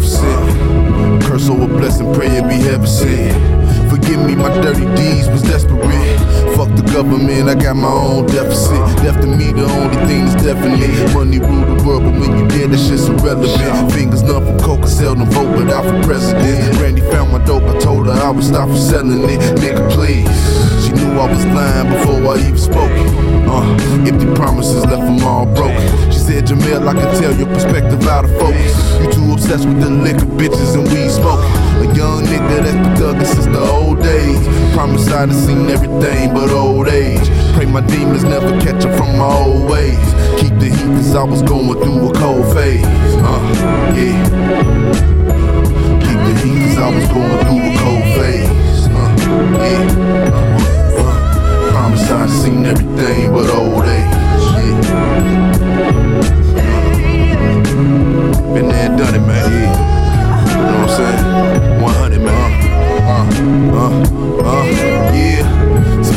deficit. Curse over blessing, pray it be heaven sent. Forgive me, my dirty deeds was desperate. Fuck the government, I got my own deficit. Left to me, the only thing that's definite. Money rule the world, but when you dead, that shit's irrelevant. Fingers numb from coke, I seldom vote, but out for president. Randy found my dope, I told her I would stop from selling it. Nigga, please. She knew I was lying before I even spoke it. Empty promises left them all broken. She said, Jamel, I can tell your perspective out of focus. You too obsessed with the liquor, bitches, and weed smoking. A young nigga that's been thugging since the old days. Promise I'd have seen everything but old age. Pray my demons never catch up from my old ways. Keep the heat, cause I was going through a cold phase.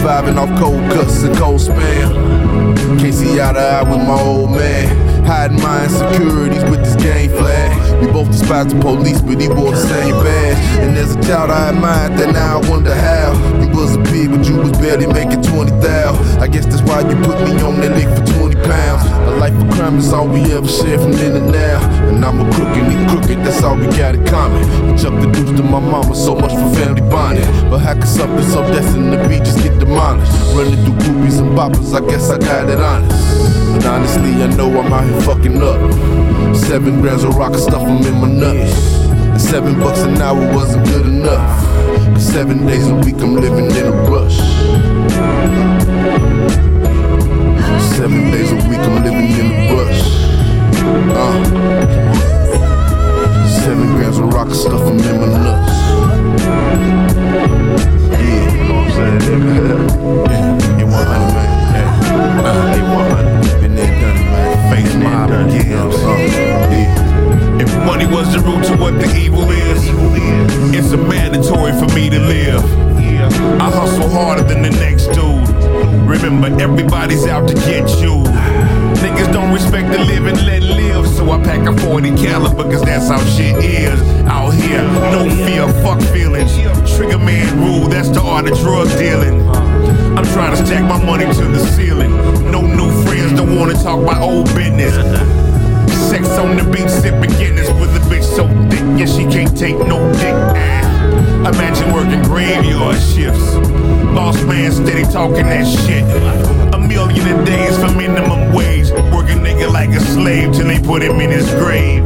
Surviving off cold cuts and cold spam. Can't see eye to eye with my old man. Hiding my insecurities with this gang flag. We both despise the police, but he wore the same badge. And as a child, I admired that now I wonder how. You was a pig, but you was barely making 20,000. I guess that's why you put me on that lick for 20 pounds. A life of crime is all we ever share from then and now. And I'm a crook and crooked, that's all we got in common. Chuck the deuce to my mama, so much for family bonding. But how can something so destined to be just get? Running through groupies and boppers, I guess I got it honest. But honestly, I know I'm out here fucking up. Seven grams of rock and stuff them in my nuts. And seven bucks an hour wasn't good enough. Seven days a week I'm living in a rush. Yeah, you 100, man. Yeah. Uh, hey, 100. Been there, done man. Face mob gives. Uh, yeah. If money was the root to what the evil is, it's a mandatory for me to live. I hustle harder than the next dude. Remember, everybody's out to get you. Niggas don't respect the living, let live. So I pack a 40 caliber, cause that's how shit is. Out here, no fear, fuck feelings. Trigger man rule, that's the art of drug dealing. My money to the ceiling. No new friends, don't wanna talk about old business. Sex on the beach, sipping Guinness with a bitch so thick, yeah, she can't take no dick. Ah. Imagine working graveyard shifts. Boss man steady talking that shit. A million a day is for minimum wage. Work a nigga like a slave till they put him in his grave.